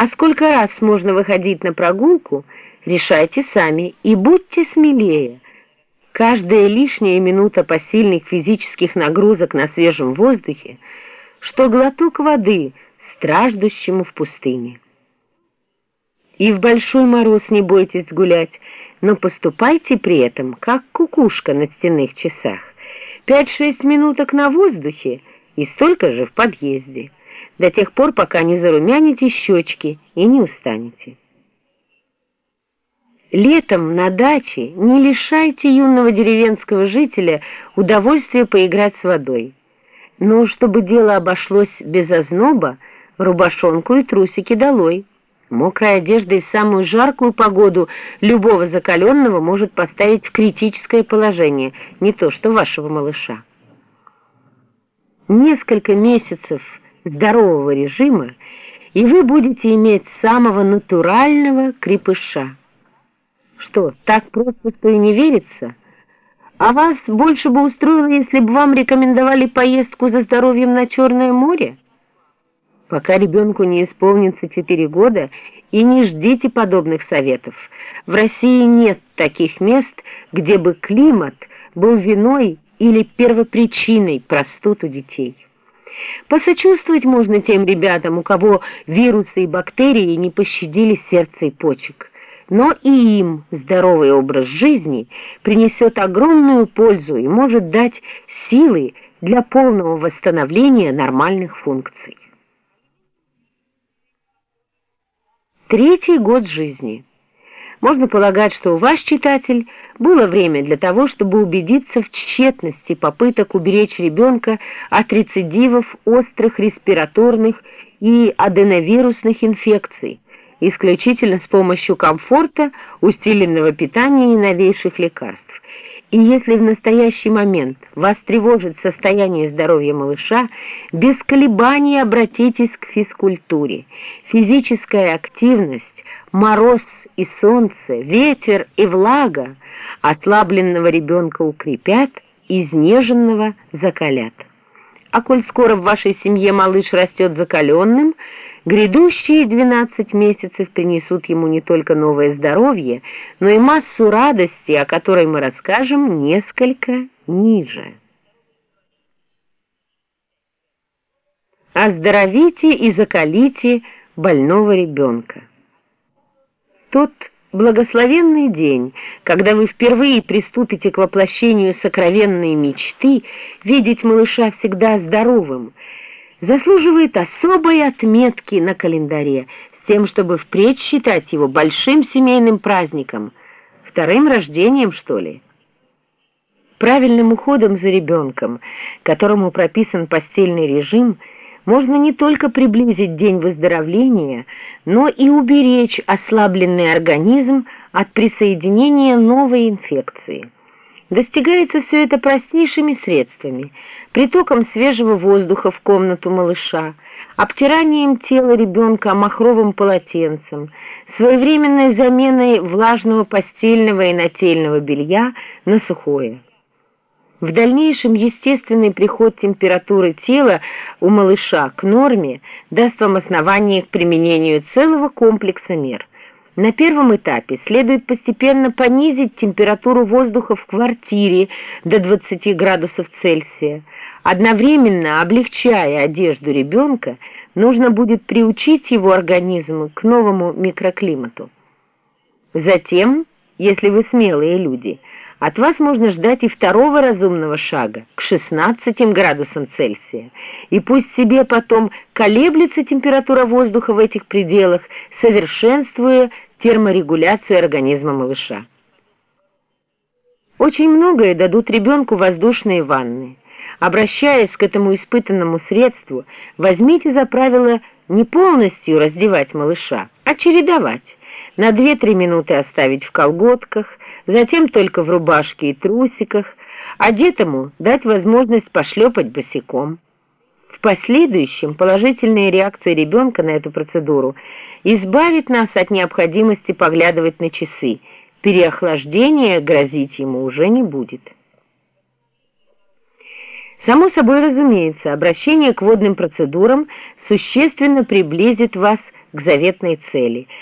А сколько раз можно выходить на прогулку, решайте сами и будьте смелее. Каждая лишняя минута посильных физических нагрузок на свежем воздухе, что глоток воды страждущему в пустыне. И в большой мороз не бойтесь гулять, но поступайте при этом, как кукушка на стенных часах. Пять-шесть минуток на воздухе и столько же в подъезде до тех пор, пока не зарумяните щечки и не устанете. Летом на даче не лишайте юного деревенского жителя удовольствия поиграть с водой. Но чтобы дело обошлось без озноба, рубашонку и трусики долой. Мокрая одежда и в самую жаркую погоду любого закаленного может поставить в критическое положение, не то что вашего малыша. Несколько месяцев здорового режима, и вы будете иметь самого натурального крепыша. Что, так просто, что и не верится? А вас больше бы устроило, если бы вам рекомендовали поездку за здоровьем на Черное море? Пока ребенку не исполнится 4 года, и не ждите подобных советов. В России нет таких мест, где бы климат был виной или первопричиной простуд у детей. Посочувствовать можно тем ребятам, у кого вирусы и бактерии не пощадили сердце и почек. Но и им здоровый образ жизни принесет огромную пользу и может дать силы для полного восстановления нормальных функций. Третий год жизни. Можно полагать, что у вас, читатель, было время для того, чтобы убедиться в тщетности попыток уберечь ребенка от рецидивов острых респираторных и аденовирусных инфекций, исключительно с помощью комфорта, усиленного питания и новейших лекарств. И если в настоящий момент вас тревожит состояние здоровья малыша, без колебаний обратитесь к физкультуре. Физическая активность, мороз и солнце, ветер и влага ослабленного ребенка укрепят, изнеженного закалят. А коль скоро в вашей семье малыш растет закаленным, грядущие 12 месяцев принесут ему не только новое здоровье, но и массу радости, о которой мы расскажем несколько ниже. Оздоровите и закалите больного ребенка. Тот благословенный день, когда вы впервые приступите к воплощению сокровенной мечты видеть малыша всегда здоровым, заслуживает особой отметки на календаре, с тем, чтобы впредь считать его большим семейным праздником, вторым рождением, что ли. Правильным уходом за ребенком, которому прописан постельный режим – можно не только приблизить день выздоровления, но и уберечь ослабленный организм от присоединения новой инфекции. Достигается все это простейшими средствами, притоком свежего воздуха в комнату малыша, обтиранием тела ребенка махровым полотенцем, своевременной заменой влажного постельного и нательного белья на сухое. В дальнейшем естественный приход температуры тела у малыша к норме даст вам основание к применению целого комплекса мер. На первом этапе следует постепенно понизить температуру воздуха в квартире до 20 градусов Цельсия. Одновременно облегчая одежду ребенка, нужно будет приучить его организм к новому микроклимату. Затем, если вы смелые люди – от вас можно ждать и второго разумного шага к 16 градусам Цельсия. И пусть себе потом колеблется температура воздуха в этих пределах, совершенствуя терморегуляцию организма малыша. Очень многое дадут ребенку воздушные ванны. Обращаясь к этому испытанному средству, возьмите за правило не полностью раздевать малыша, а чередовать. На 2-3 минуты оставить в колготках, затем только в рубашке и трусиках, одетому дать возможность пошлепать босиком. В последующем положительная реакция ребенка на эту процедуру избавит нас от необходимости поглядывать на часы. Переохлаждение грозить ему уже не будет. Само собой разумеется, обращение к водным процедурам существенно приблизит вас к заветной цели